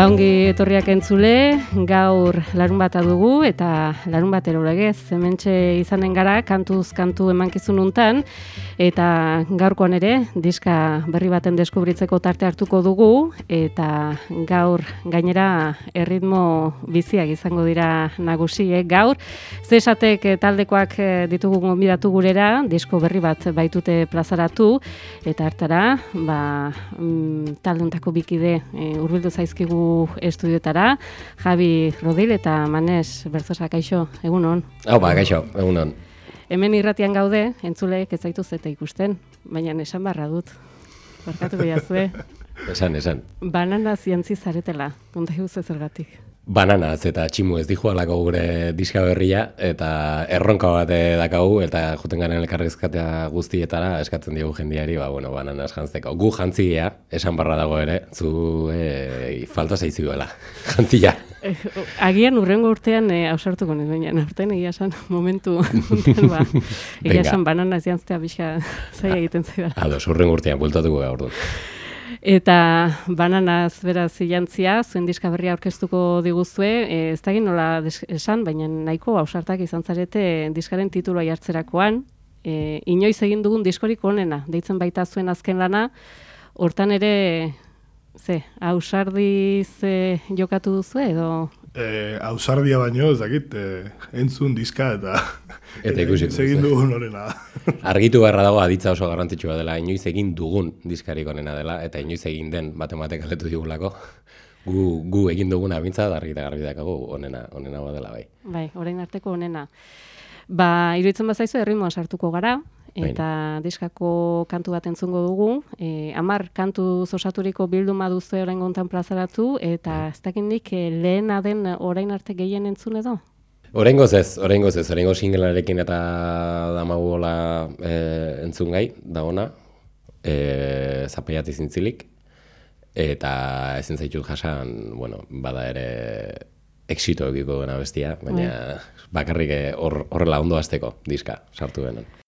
Baungi etorriak entzule, gaur larun bata dugu eta larun bat erolegez, hementxe izanen gara kantuz kantu emankizun untan, eta gaurkoan ere diska berri baten deskubritzeko tarte hartuko dugu, eta gaur gainera erritmo biziak izango dira nagusi, eh? gaur, zesatek taldekoak eh, ditugu gombidatu gurera, disko berri bat baitute plazaratu, eta hartara, ba, mm, talduntako bikide e, urbildu zaizkigu estudiotara, Javi Rodil eta Manes Berzosa, kaixo, egun hon. Hau ba, kaixo, egun hon. Hemen irratian gaude, entzuleek ez zaitu zeta ikusten, baina esan barra dut. Barkatu behazue. esan, esan. Banana zientzi zaretela, konta zergatik bananaz eta tximu ez dijo alako gure diska berria eta erronka bat dakagu eta juten garen elkarrizkatea guztietara eskatzen diogu jendiari ba, bueno, bananaz jantzeko. Gu jantzia, esan barra dago ere, zu e, falta zaizi duela, jantzia. Eh, agian urrengo urtean e, ausartuko nire, baina urtean egia esan momentu unten, ba, egia esan bananaz jantzea bixa zaila egiten zaila. Ados, urrengo urtean, bultatuko gaur dut. Eta bananaz beraz zilantzia, zuen diska berria aurkeztuko diguzue, e, ez da nola esan, baina nahiko hausartak izan zarete diskaren tituloa jartzerakoan, e, inoiz egin dugun diskorik onena, deitzen baita zuen azken lana, hortan ere, ze, hausardiz e, jokatu duzu edo eh, ausardia baino, ez dakit, eh, entzun diska eta eta ikusi egin dugun horrena. Argitu beharra dago aditza oso garrantzitsua dela, inoiz egin dugun diskarik onena dela, eta inoiz egin den matematik aletu digulako. Gu, gu egin duguna bintza, da argita garbi dakago onena, onena badela bai. Bai, orain arteko onena. Ba, iruditzen bazaizu erritmoa sartuko gara, eta diskako kantu bat entzungo dugu. E, amar kantu zosaturiko bilduma duzu orain gontan plazaratu, eta ez dakit nik e, lehena den orain arte gehien entzun edo? Orain ez, orain ez, orain singelarekin eta damagu hola e, entzun gai, da ona, e, zapaiat izintzilik, eta ezin zaitut jasan, bueno, bada ere exito egiko dena bestia, baina bai. bakarrik horrela ondo azteko diska sartu benen.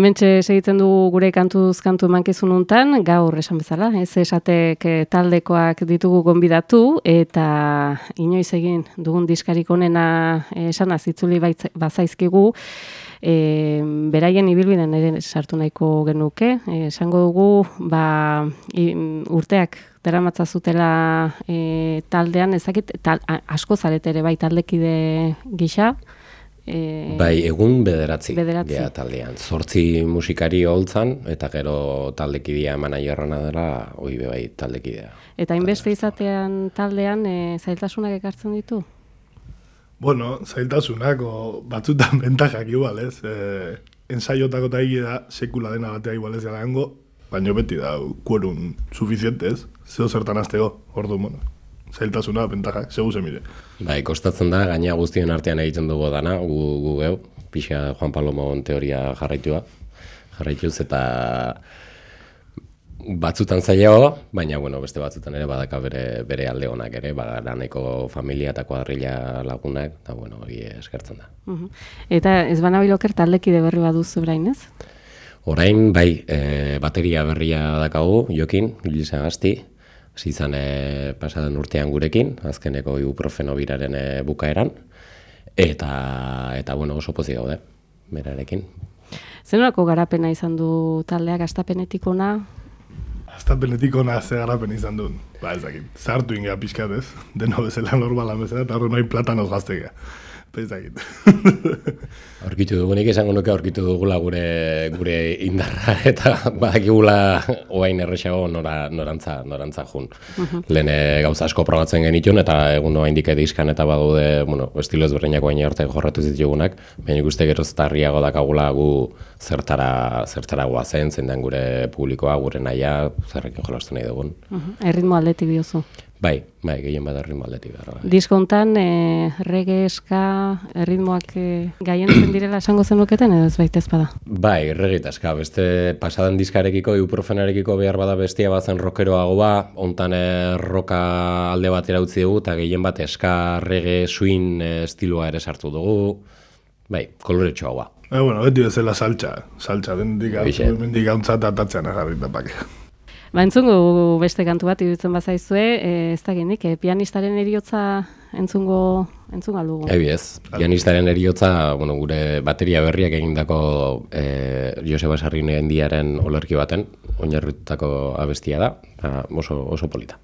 Ba, mentxe segitzen dugu gure kantuz kantu emankizun untan, gaur esan bezala, ez esatek eh, taldekoak ditugu gonbidatu, eta inoiz egin dugun diskarik onena eh, esan azitzuli bazaizkigu, e, beraien ibilbiden ere sartu nahiko genuke, esango dugu, ba, urteak deramatza zutela e, taldean, ezakit, tal, asko zarete ere bai taldekide gisa, E, bai, egun bederatzi, bederatzi. Gea, taldean. Zortzi musikari holtzan, eta gero taldekidea emana jorrana dela, hoi bai taldekidea. Eta inbeste izatean taldean, e, zailtasunak ekartzen ditu? Bueno, zailtasunak, o, batzutan bentajak igual, ez? E, ensaiotako eta da, sekula dena batea igual ez gara baina beti da, kuerun suficientez, zeo zertan aztego, ordu, bueno zailtasuna, bentajak, segu ze mire. Bai, kostatzen da, gaina guztien artean egiten dugu dana, gu, gu geu, pixa Juan Palomo teoria jarraitua, jarraituz eta batzutan zailago, baina bueno, beste batzutan ere badaka bere, bere alde honak ere, bagaraneko familia eta kuadrilla lagunak, eta bueno, hori eskertzen da. Eta ez bana biloker taldekide berri baduzu orain ez? Orain, bai, e, bateria berria dakagu, jokin, Gilisa Gazti, izan e, pasadan urtean gurekin, azkeneko ibuprofeno biraren e, bukaeran, eta, eta bueno, oso pozik gaude, berarekin. Zenolako garapena izan du taldeak astapenetik ona? Astapenetik ona ze garapen izan du. Ba, ez dakit, zartu inga pixkat ez, deno bezala normala bezala, eta horren noin platanoz gaztega. Pezakit. Aurkitu dugunik esango nuke aurkitu dugula gure gure indarra eta badakigula oain erresago nora, norantza, norantza jun. Uh Lehen gauza asko probatzen genitun eta egun oain dike diskan eta badude, bueno, estilo ezberdinak oain arte jorratu zitugunak, baina ikuste gero zetarriago dakagula gu zertara, zertara guazen, zendan gure publikoa, gure naia, zerrekin jolastu nahi dugun. Uh Erritmo aldetik diozu. Bai, bai, gehien bat erritmo aldetik gara. Bai. Diskontan, e, rege eska, erritmoak e, gaien zen direla esango zenuketen, edo ez baita ezpada? Bai, rege eta eska, beste pasadan diskarekiko, ibuprofenarekiko behar bada bestia bazen rokeroago ba, ontan e, roka alde bat irautzi dugu, eta gehien bat eska, rege, swing e, estiloa ere sartu dugu, bai, kolore txoa ba. Eh, bueno, beti bezala saltza, saltza, den mendik gauntzat atatzean agarrit da pake. Ba, entzungo beste kantu bat iruditzen bazaizue, e, ez da genik, e, pianistaren eriotza entzungo entzungo aldugu. Ebi ez, pianistaren eriotza, bueno, gure bateria berriak egindako e, Joseba Sarrinen diaren olerki baten, oinarritutako abestia da, oso, oso polita.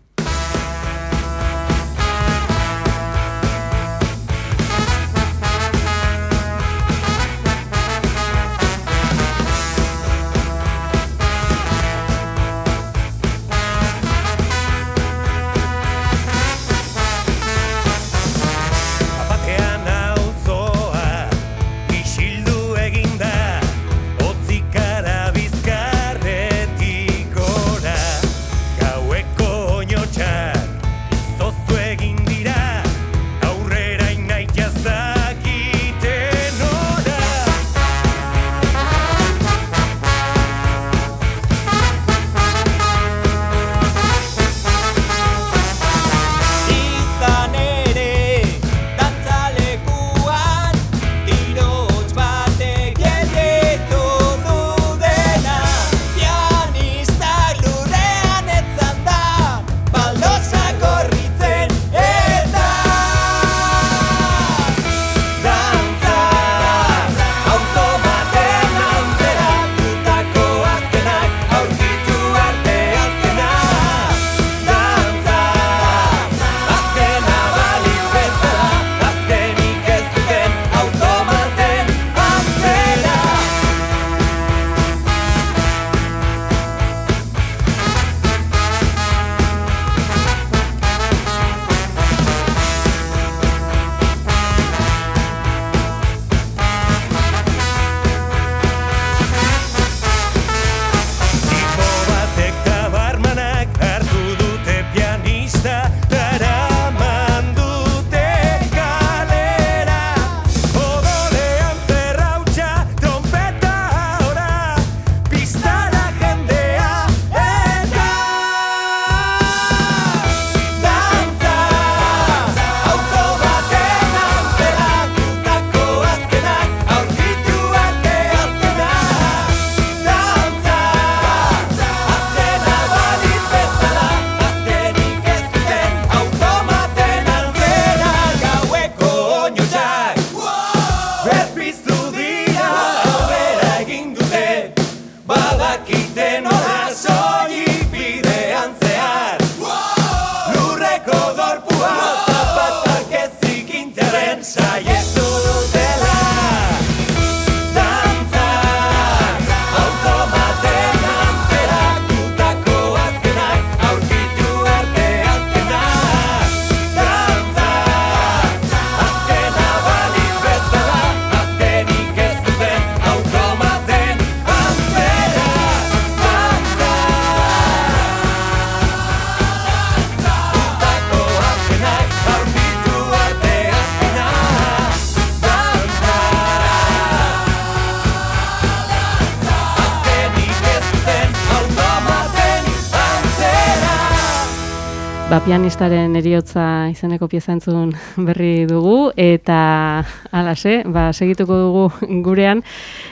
Pianistaren eriotza izeneko pieza entzun berri dugu, eta alase, ba, segituko dugu gurean,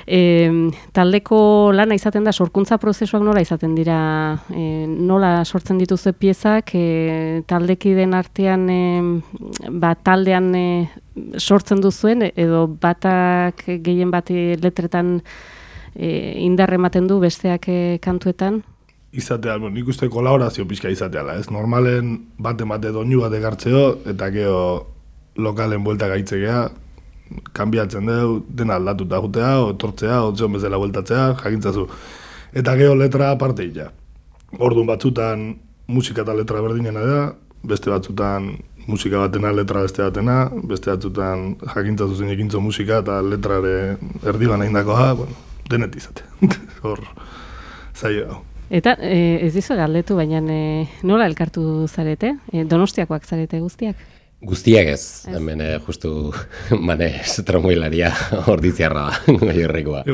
e, taldeko lana izaten da, sorkuntza prozesuak nola izaten dira, e, nola sortzen dituzte piezak, e, taldeki den artean, e, ba, taldean e, sortzen duzuen, edo batak gehien bat letretan e, indarre ematen du besteak e, kantuetan? Izatea, bueno, nik uste kolaborazio pixka izatea, ez? Normalen bate bate doinu bat egartzeo, eta geho lokalen buelta gaitzekea, kanbiatzen dugu, dena aldatuta jutea, otortzea, otzion bezala bueltatzea, jakintzazu. Eta geho letra aparte ita. Orduan batzutan musika eta letra berdinena da, beste batzutan musika batena letra beste batena, beste batzutan jakintzazu zein ekintzo musika eta letrare erdi bana indakoa, bueno, denet izate. Hor, zaila Eta e, ez dizu galdetu, baina e, nola elkartu zarete? E, donostiakoak zarete guztiak? Guztiak ez, ez. hemen e, justu mane estromoilaria ordiziarra gai horrekoa.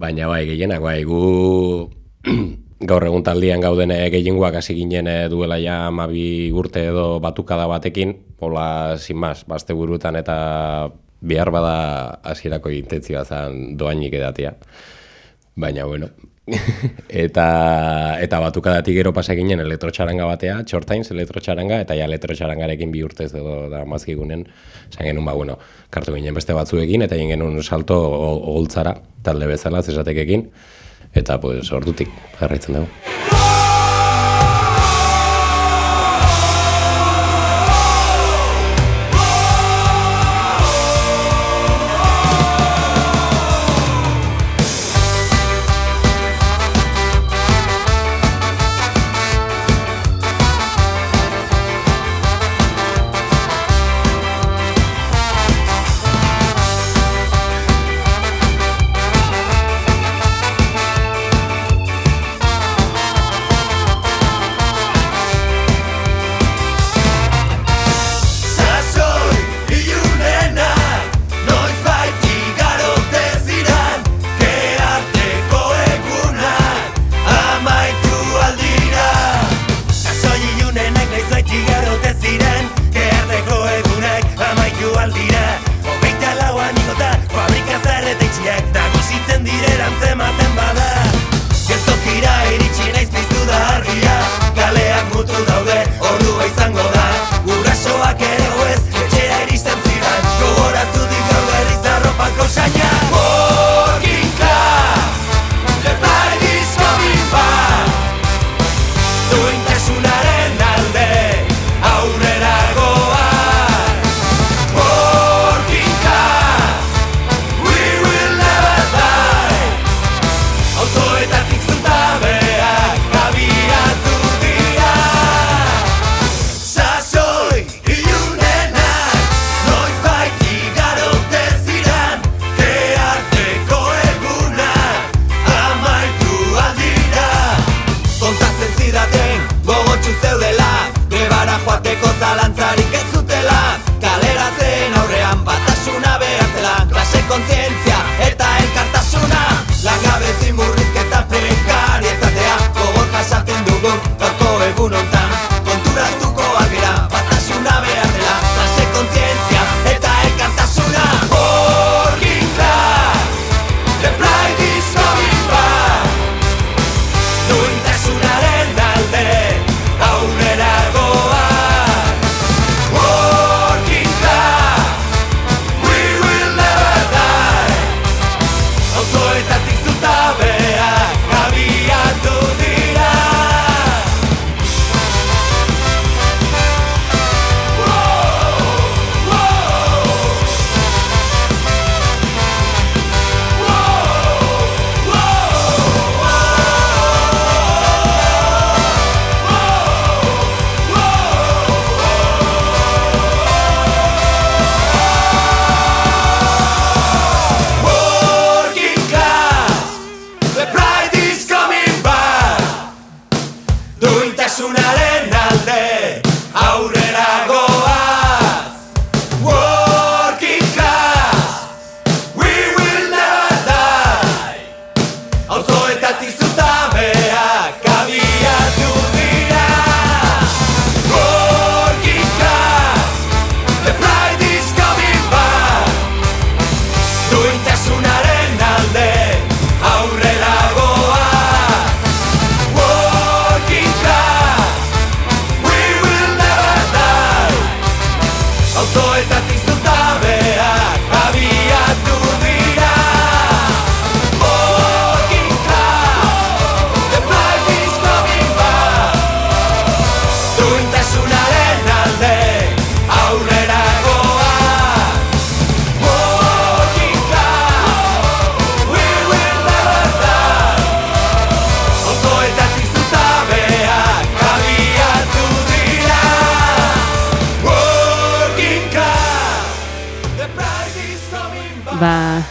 Baina bai, gehienak bai, gu gaur egun taldian gauden gehiengoak hasi ginen duela ja mabi urte edo batukada batekin, hola, sin mas, bazte burutan eta behar bada hasierako intentzioa zen doainik edatea. Baina, bueno, eta eta batukadatik gero pasa ginen elektrotxaranga batea, txortainz elektrotxaranga, eta ja elektrotxarangarekin bi urtez edo da mazkigunen, zan genuen, ba, bueno, kartu ginen beste batzuekin, eta egin genuen salto ogultzara, talde bezala, zesatekekin, eta, pues, ordutik, jarraitzen dugu.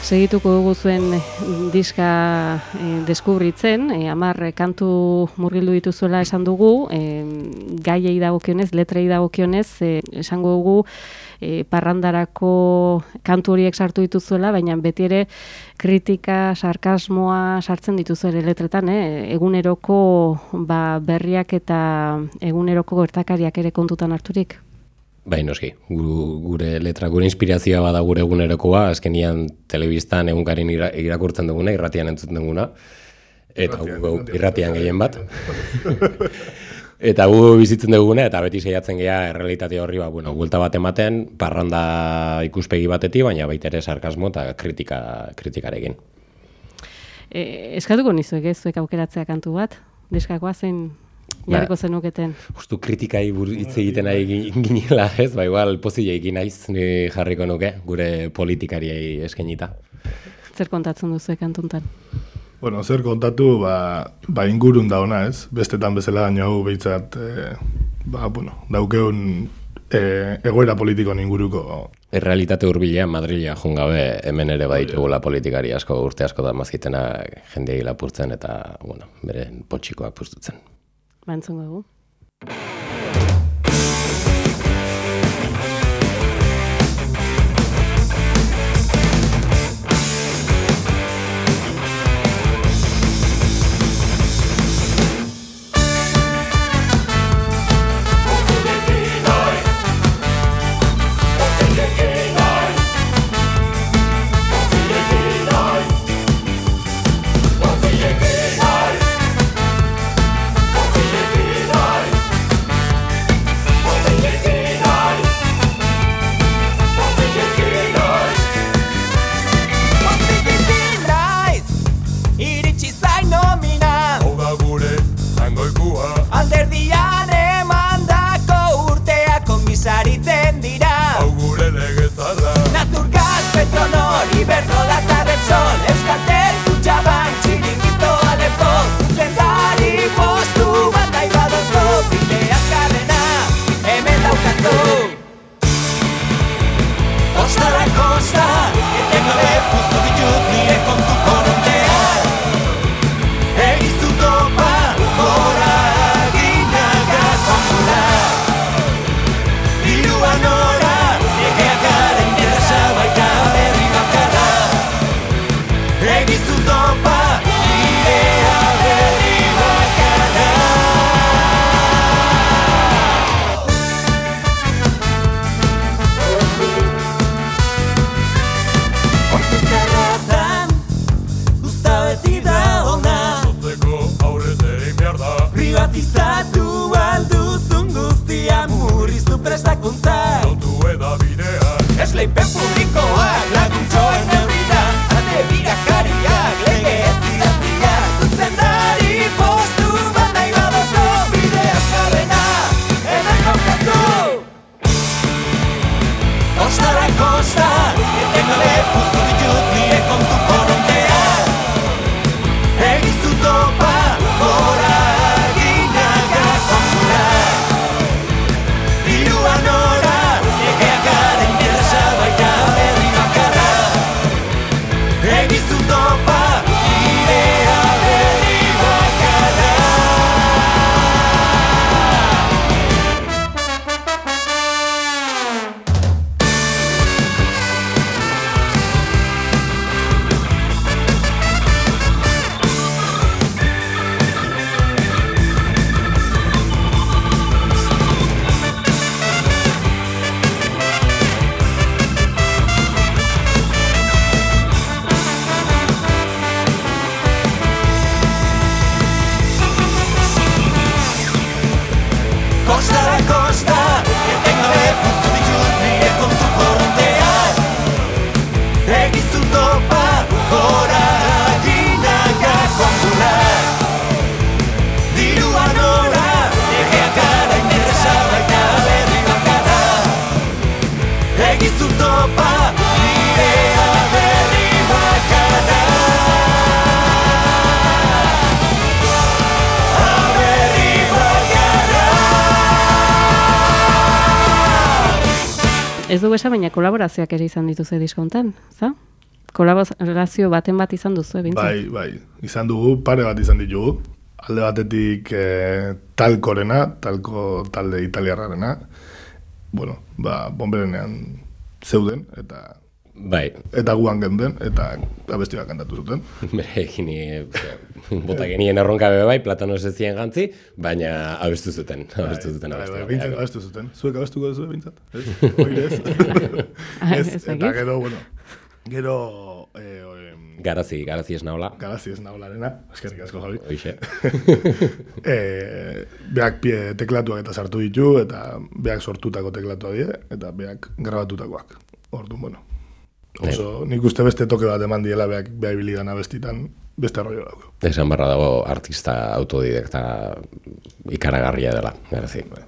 Segituko dugu zuen diska e, deskubritzen, e, amar kantu murgildu dituzuela esan dugu, e, gaiei dagokionez, letrei dagokionez, e, esango dugu e, parrandarako kantu horiek sartu dituzuela, baina beti ere kritika, sarkasmoa sartzen dituzuela letretan, eh? eguneroko ba, berriak eta eguneroko gertakariak ere kontutan harturik. Bai, noski, gure letra, gure inspirazioa bada gure egunerokoa, azkenian telebistan egunkarin irakurtzen duguna, irratian entzuten duguna, eta gu, irratian gehien bat. eta gu bizitzen duguna, eta beti saiatzen gea errealitate horri, ba, bueno, gulta bat ematen, parranda ikuspegi batetik, baina baita ere sarkasmo eta kritika, kritikarekin. E, eskatuko nizuek ez, zuek aukeratzea kantu bat? Deskakoa zen jarriko ba, zenuketen. Justu kritikai hitz egiten nahi ginela, ez? Ba, igual pozile egin naiz ni jarriko nuke gure politikariei eskainita. Zer kontatzen duzu kantuntan? Bueno, zer kontatu, ba, ba ingurun da ona, ez? Bestetan bezala gaino hau behitzat, e, ba, bueno, daukeun e, egoera politikoan inguruko. Errealitate hurbilea Madrilia jungabe hemen ere baditugula politikari asko urte asko da mazkitena jendea lapurtzen eta, bueno, bere potxikoak pustutzen. Dugu baina kolaborazioak ere izan dituzu diskontan, za? Kolaborazio baten bat izan duzu, ebintzen? Bai, bai, izan dugu, pare bat izan ditugu. Alde batetik e, talkorena, talko talde italiarrarena. Bueno, ba, bomberenean zeuden, eta Bai, eta guan genden, eta abesti bat kantatu zuten. bere egin bota genien erronka be bai, platano ez zien gantzi, baina abestu zuten, abestu zuten Bai, abestu. bai, bintzat abestu zuten. Zuek abestuko duzu, bintzat? Ez? Ez? Eta gero, bueno, gero, eh, em, Garazi, garazi ez naola, garazi ez naholarena, eskerrik asko javi. hoxe. e, beak pie teklatuak eta sartu ditu, eta beak sortutako teklatuak die, eta beak grabatutakoak. Orduan, bueno. Oso, nik uste beste toke bat eman diela beak beha ibilidan abestitan, beste arroio dauko. Esan barra dago artista autodidakta ikaragarria dela, garazi. Bai.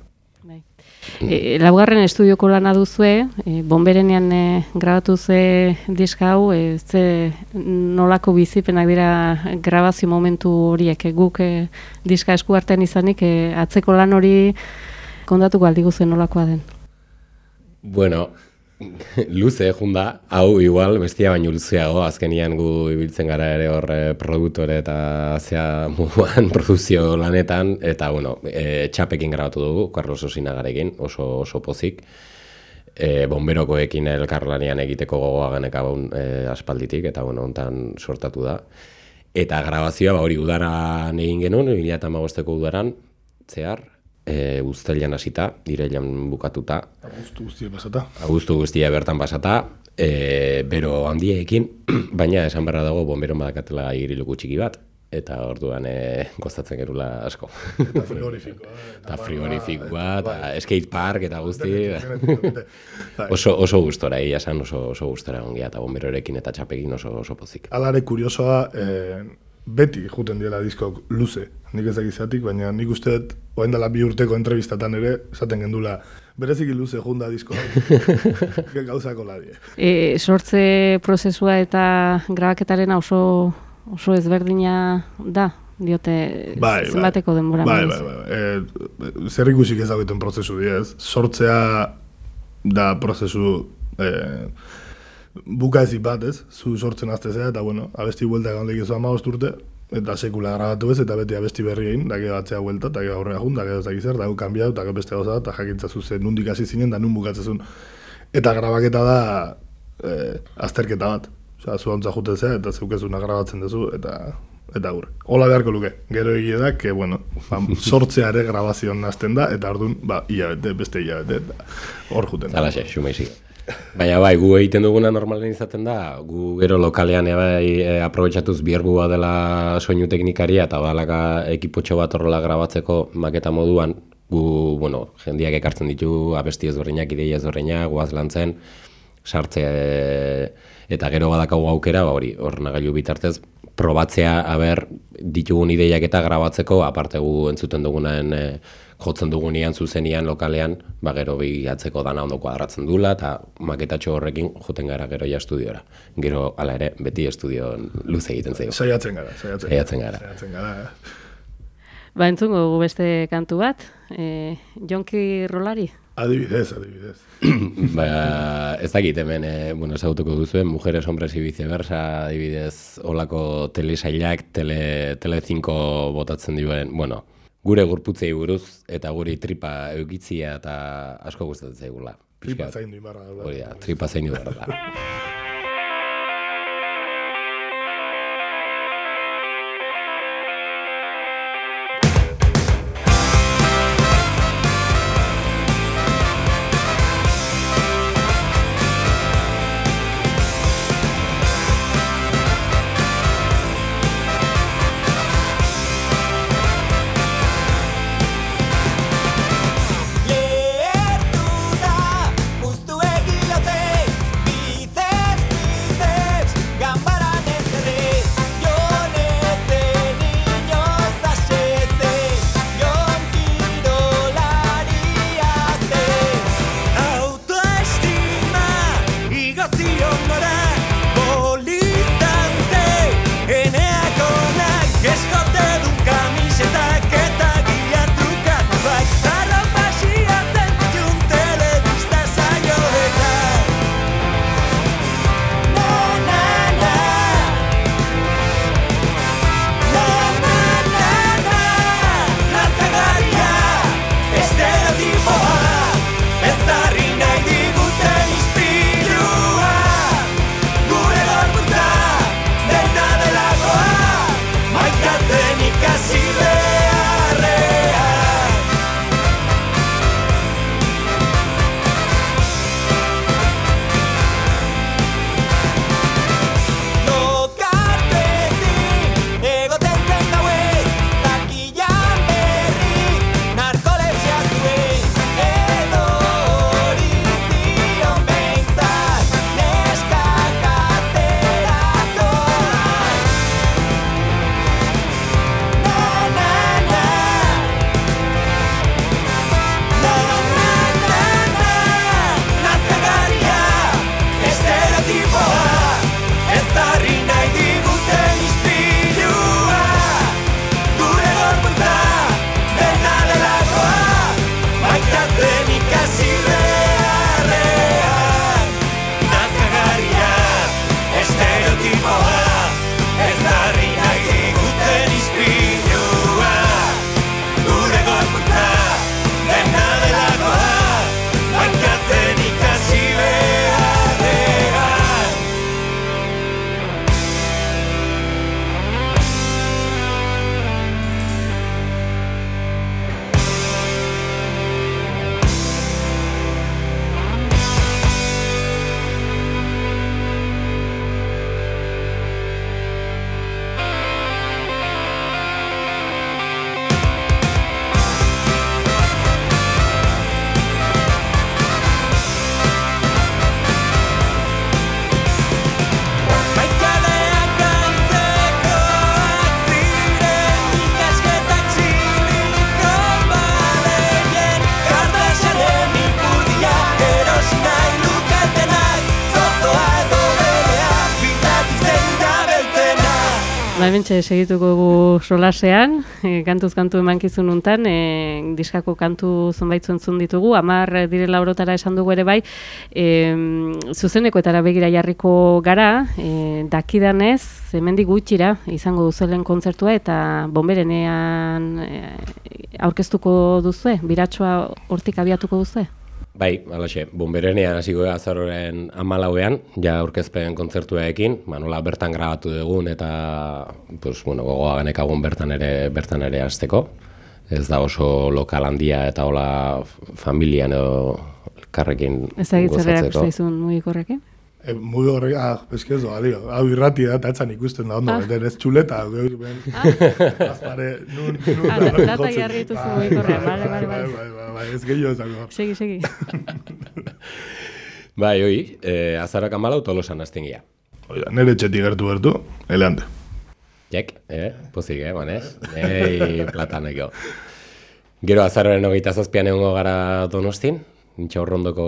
E, laugarren estudioko lana duzue, e, bomberenean e, grabatu ze diska hau, e, ze nolako bizipenak dira grabazio momentu horiek, e, guk e, diska esku artean izanik, e, atzeko lan hori kontatuko aldi guzuen nolakoa den. Bueno, luze junda, hau igual bestia baino luzeago, azkenian gu ibiltzen gara ere hor eh, produktore eta zea moduan produzio lanetan, eta bueno, e, txapekin grabatu dugu, Carlos Osinagarekin, oso, oso pozik, e, bomberokoekin elkarlanean egiteko gogoa genekagun e, aspalditik, eta bueno, hontan sortatu da. Eta grabazioa, ba, hori udaran egin genuen, 2008ko udaran, zehar, e, uztailan hasita, irailan bukatuta, Guztu guztie pasata. Agustu guztia bertan pasata, e, bero handiekin, baina esan beharra dago bomberon badakatela igiriluku txiki bat, eta orduan e, gozatzen gerula asko. Eta frigorifikoa. eta frigorifikoa, eta skate park eta guzti. Bai. oso, oso gustora, egia esan oso, oso gustora ongia, eta bomberorekin eta txapekin oso, oso pozik. Alare kuriosoa, eh, beti juten diela diskok luze, nik ez dakizatik, baina nik uste dut, oain dela bi urteko entrevistatan ere, esaten gendula, bereziki luze junda disko gauzako ladie. E, sortze prozesua eta grabaketaren oso oso ezberdina da, diote Bai, bai. zenbateko denbora Bai, bai, duzu? bai. E, zer ikusik ez prozesu diez. Sortzea da prozesu e, buka ezi bat, ez? Zu sortzen aztezea, eta bueno, abesti buelta egon lehizu ama urte, eta sekula grabatu ez, eta beti abesti berri egin, da gero atzea buelta, eta gero aurrera jun, da gero ez dakiz zer, da gero kanbiatu, gero beste gauza, eta jakintzazu zen nundik hasi zinen, da nun bukatzezun. Eta grabaketa da e, azterketa bat. Osea, zu hantza juten zea, eta zeukezuna grabatzen duzu, eta eta aurre. Hola beharko luke. Gero egia da, que, bueno, ba, sortzea ere grabazioan nazten da, eta orduan, ba, hilabete, beste hilabete, hor juten. da. Zalaxe, xumeizik. Baina bai, gu egiten duguna normalen izaten da, gu gero lokalean e, bai, e, aprobetxatuz bierbua dela soinu teknikaria eta badalaka ekipotxo bat horrela grabatzeko maketa moduan, gu, bueno, jendiak ekartzen ditu, abesti ezberdinak, ideia ezberdinak, guaz lantzen, sartze eta gero badakagu aukera, ba hori, hor nagailu bitartez, probatzea, haber, ditugun ideiak eta grabatzeko, aparte gu entzuten dugunen e, jotzen dugunean zuzenian lokalean, ba gero bilatzeko dana ondo kuadratzen dula eta maketatxo horrekin joten gara gero ja estudiora. Gero hala ere beti estudio luze egiten zaigu. Saiatzen gara, saiatzen, Saiatzen gara. Saiatzen gara. Ba, entzungo dugu beste kantu bat, e, Jonki Rolari. Adibidez, adibidez. ba, ez dakit hemen, e, bueno, ezagutuko duzuen, mujeres, hombres y viceversa, adibidez, olako telesailak, tele, tele 5 botatzen duen, bueno, gure gorputzei buruz eta guri tripa eukitzia eta asko gustatzen zaigula. Tripa zaindu imarra. da. Hori da, tripa zaindu behar hementxe segituko gu solasean, e, kantuz kantu emankizun untan, e, diskako kantu zonbait entzun ditugu, amar direla orotara esan dugu ere bai, e, zuzenekoetara begira jarriko gara, e, dakidanez, hemendik gutxira izango duzuelen kontzertua eta bomberenean e, aurkeztuko duzue, biratsoa hortik abiatuko duzue? Bai, alaxe, bomberenean hasiko gara azaroren amalauean, ja aurkezpen kontzertuekin, ba, nola bertan grabatu dugun eta pues, bueno, gogoa genekagun bertan ere bertan ere hasteko. Ez da oso lokal handia eta hola familian edo karrekin Ez da gitzarrerak uste izun mugikorrekin? E, muy horre, ah, eskezo, adio, hau irrati da, eta etzan ikusten da ondo, Ah. ah. ez txuleta, geu, ben, azpare, nun, nun, Ah, da, data jarri dituzu bale, bale, bai, bale. bai, bai, bai, ez gehiago. Segi, segi. Bai, oi, e, azaroak amalau tolosan hasten gira. Oida, nere txetik gertu gertu, eleante. Jek, eh, pozik, eh, banez? Ei, plataneko. Gero azaroren hogeita zazpian egongo gara donostin, intxaurrondoko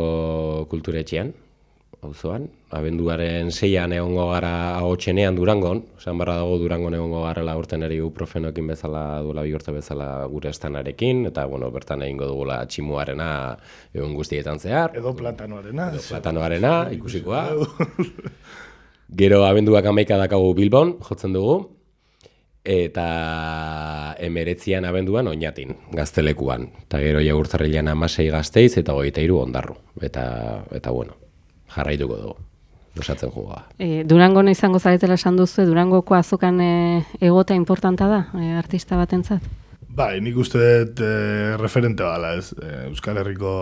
kulturetxean, auzoan. Abenduaren seian egongo gara ahotsenean Durangon, esan barra dago Durangon egongo garela urten eri ibuprofenoekin bezala, duela bi urte bezala gure estanarekin, eta bueno, bertan egingo dugula tximuarena egun guztietan zehar. Edo platanoarena. Edo platanoarena, ikusikoa. Gero abenduak amaika dakagu Bilbon, jotzen dugu. Eta emeretzian abenduan oinatin, gaztelekuan. Eta gero ja urtarrilean amasei gazteiz eta goita hiru ondarru. Eta, eta bueno, jarraituko dugu. Osatzen jugoa. E, Durangon izango zaretela esan duzu, Durangoko azokan e, egota importanta da, e, artista batentzat? Bai, nik uste dut e, referente bala, ez. E, Euskal Herriko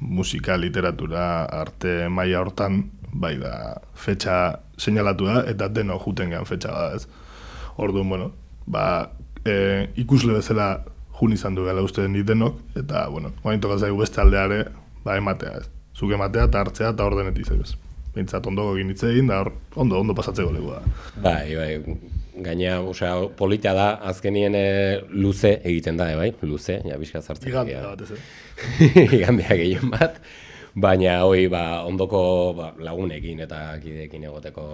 musika, literatura, arte maila hortan, bai da, fetxa seinalatu da, eta deno juten gehan fetxa da, ez. Orduan, bueno, ba, e, ikusle bezala jun izan du gala uste nik denok, eta, bueno, guain toka zaigu beste aldeare, ba, ematea, ez. Zuk ematea, eta hartzea, eta ordenetik ez. Bintzat ondoko egin hitz egin, da ondo, ondo pasatzeko leku da. Bai, bai, gaina, osea, polita da, azkenien e, luze egiten da, e, bai, luze, ja, bizka zartzen. Igande ja. da batez, eh? igandea gehien bat, baina hoi ba, ondoko ba, lagunekin eta kideekin egoteko,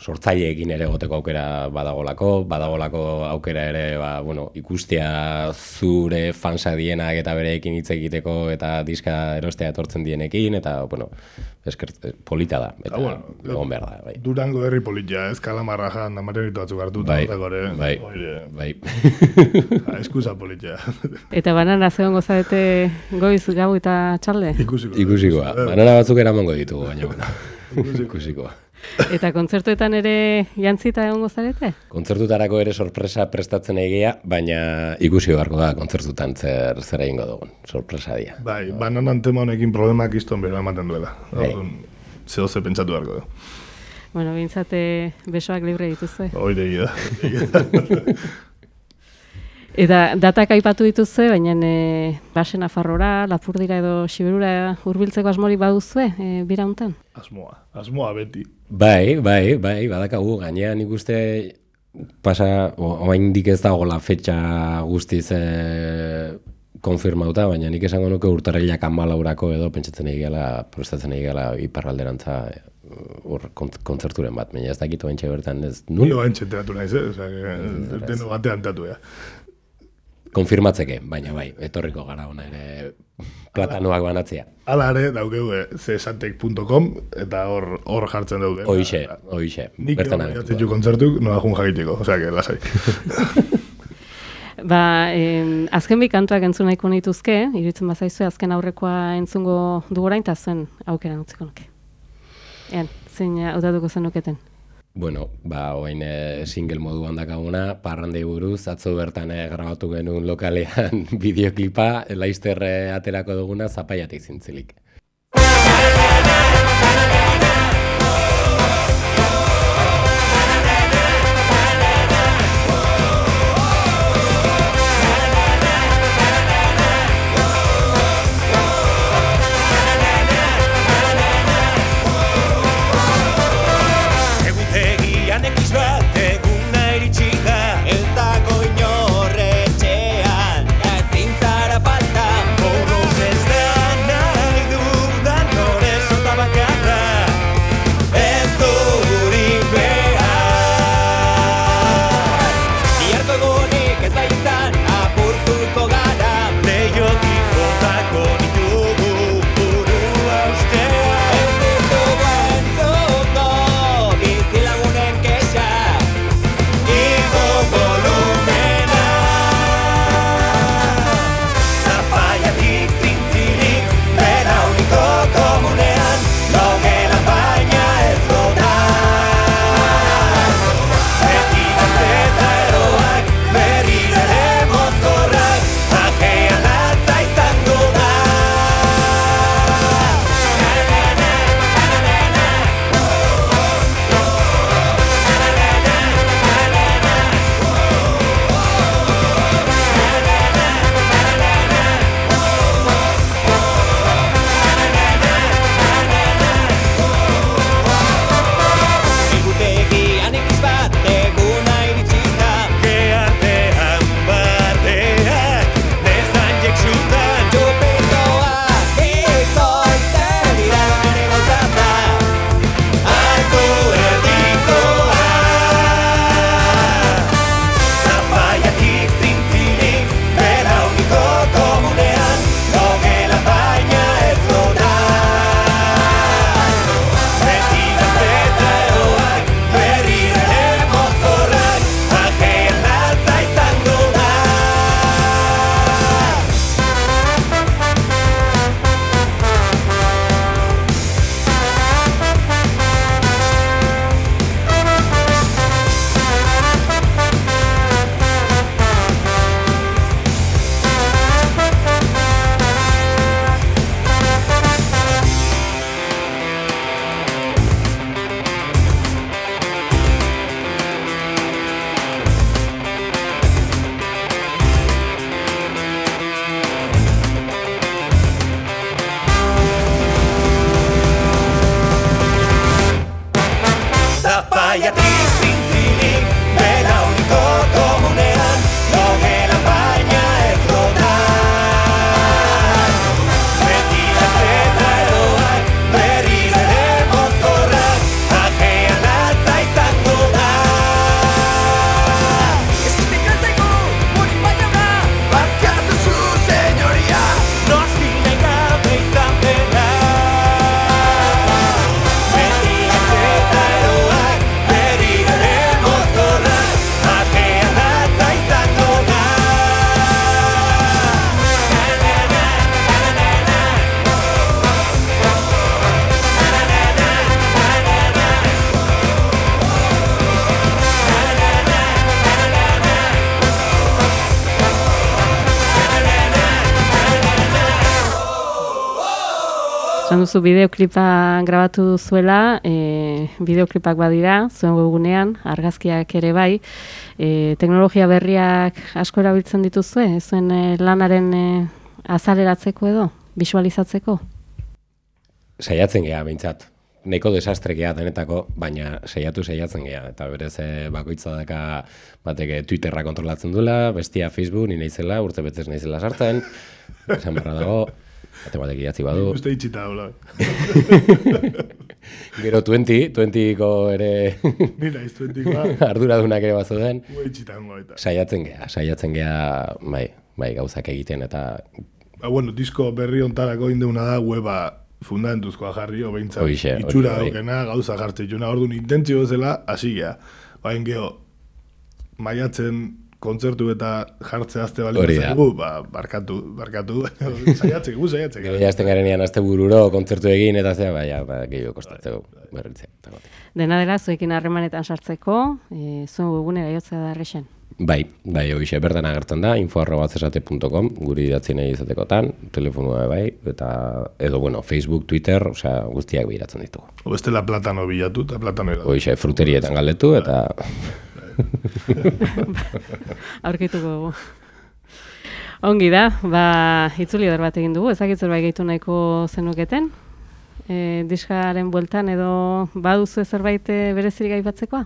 sortzaileekin ere egoteko aukera badagolako, badagolako aukera ere ba, bueno, ikustea zure fansa dienak eta bereekin hitz egiteko eta diska erostea etortzen dienekin, eta bueno, esker, polita da, eta Ah, bueno, egon behar da, bai. Durango herri politia, ez kalamarra jan, da marionito batzuk hartu, Bai, eta gore, bai, oire, bai. ja, eskusa politia. Eta banana zegoen gozarete goiz, gau eta txalde? Ikusiko. Ikusikoa, Eh, banana batzuk eramango ditugu, baina, bueno, ikusikoa. Eta kontzertuetan ere jantzita egongo zarete? Kontzertutarako ere sorpresa prestatzen egia, baina ikusi beharko da kontzertutan zer, zer egingo dugun, sorpresa dia. Bai, bananan tema honekin problemak izton bera ematen duela. Bai. Zeo ze pentsatu beharko du. Bueno, bintzate besoak libre dituzue. Egia da. Eta datak aipatu dituzue, baina e, base Nafarrora, Lapurdira edo Siberura hurbiltzeko asmorik baduzue, e, bira hontan? Asmoa, asmoa beti. Bai, bai, bai, badakagu, gainean nik uste pasa, oraindik ez dagoela fetxa guztiz e, konfirmauta, baina nik esango nuke urtarrilak amalaurako edo pentsatzen egala, prestatzen egala iparralderantza e, hor kont- kontzerturen bat, baina ez dakit oaintxe bertan ez nun, Nio hain txenteratu nahiz, eh? Osea, que, deno batean tatu, ja. Konfirmatzeke, baina bai, etorriko gara ona ere platanoak banatzea. Hala ere, daukeu, eh, csatec.com, eta hor hor jartzen daude. Hoixe, hoixe, Nik bertan jatzen da. kontzertuk, noa jun jakiteko, osea, que lasai. Ba, em, azken bi kantuak entzun nahiko nituzke, iruditzen bazaizue azken aurrekoa entzungo du orain, eta zuen aukera utziko nuke. Ean, zein hautatuko zenuketen. Bueno, ba, oain e, single moduan dakaguna, parrandei buruz, atzo bertan e, grabatu genuen lokalean bideoklipa, laizterre aterako duguna, zapaiatik zintzilik. Esan duzu bideoklipa grabatu zuela, e, bideoklipak badira, zuen webgunean, argazkiak ere bai, e, teknologia berriak asko erabiltzen dituzue, zuen e, lanaren e, azaleratzeko edo, visualizatzeko? Saiatzen gea, behintzat. Neko desastre gea denetako, baina saiatu saiatzen gea. Eta berez eh, bakoitza daka batek eh, Twitterra kontrolatzen duela, bestia Facebook, ni naizela, urte betez naizela sartzen, esan barra dago, bate batek idatzi badu. Uste itxita hola. Gero 20, 20ko ere Mira, iztuentik ba, arduradunak ere bazuden. gu itxita hongo eta. Saiatzen gea, saiatzen gea, bai, bai, gauzak egiten eta Ba, bueno, disko berri ontarako indeuna da weba fundamentuzkoa jarri, o behintzat Hoixe, hori itxura daukena gauza jartzen juna. Orduan intentzio zela, hasi gea. Baina geho, maiatzen kontzertu eta jartze azte bali Hori ba, barkatu, barkatu, saiatzek, gu saiatzek. Gero jazten garenean azte bururo kontzertu egin eta zea, baina, ba, gehiago kostatzeko berritzea. eta bat. Dena dela, zuekin harremanetan sartzeko, e, zuen webgunera jotzea da errexen. Bai, bai, hoxe, bertan agertzen da, info.zesate.com, guri idatzi nahi izatekotan, telefonua bai, eta edo, bueno, Facebook, Twitter, osea, guztiak behiratzen ditugu. O bestela platano bilatu, eta platano. Hoxe, fruterietan galdetu, eta Aurkituko dugu. Ongi da, ba, itzuli eder bat egin dugu, ezakit zerbait gehitu nahiko zenuketen. E, diskaren bueltan edo baduzu zerbait eh, berezirik aipatzeko?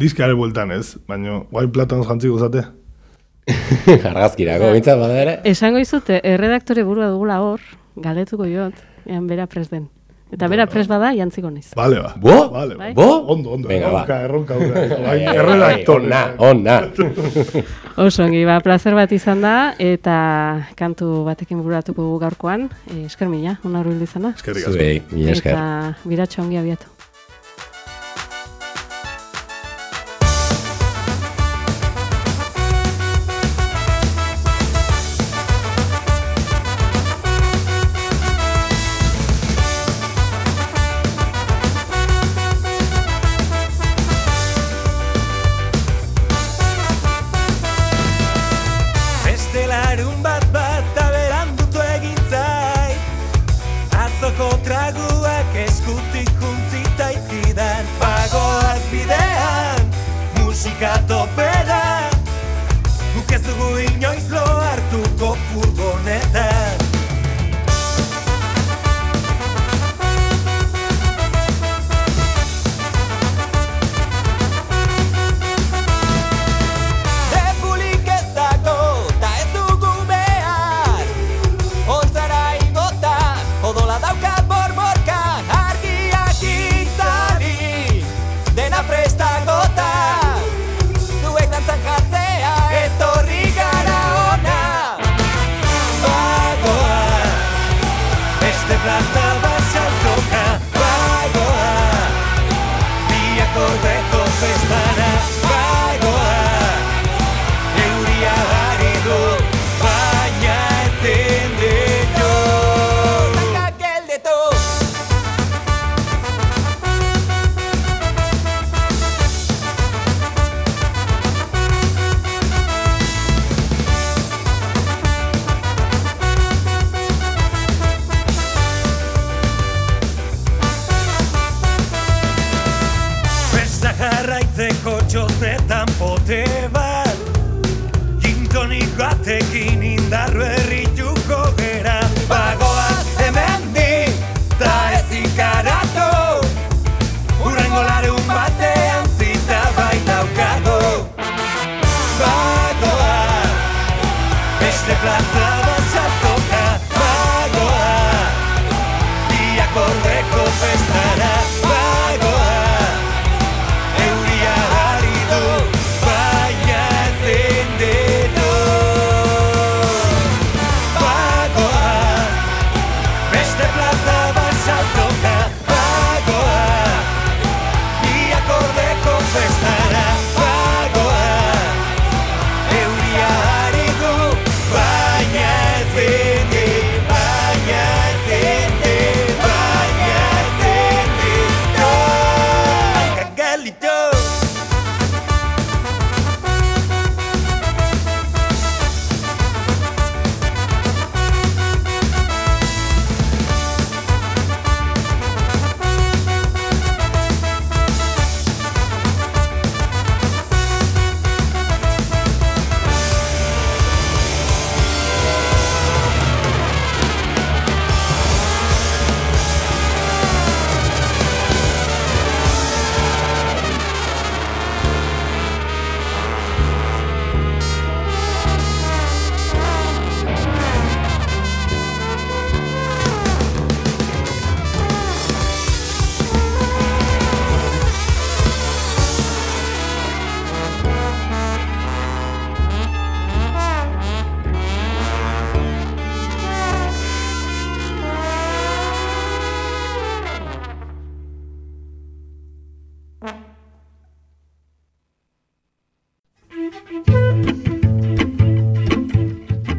Diskare bueltan ez, baina guain platano jantziko zate. argazkirako, bintzat bada ere. Esango izut, eh, erredaktore burua dugula hor, galdetuko jot, ean bera pres den. Eta bera pres bada, jantziko niz. Bale ba. Bo? Bale ba. Bo? Ondo, ondo. Venga, ba. erronka, erronka, hura. Bai. Ona, ona. Oso ongi, ba, placer bat izan da, eta kantu batekin buratuko gaurkoan, e, esker mila, una hurbildu izana. Eskerrik asko. Eta biratxo ongi abiatu.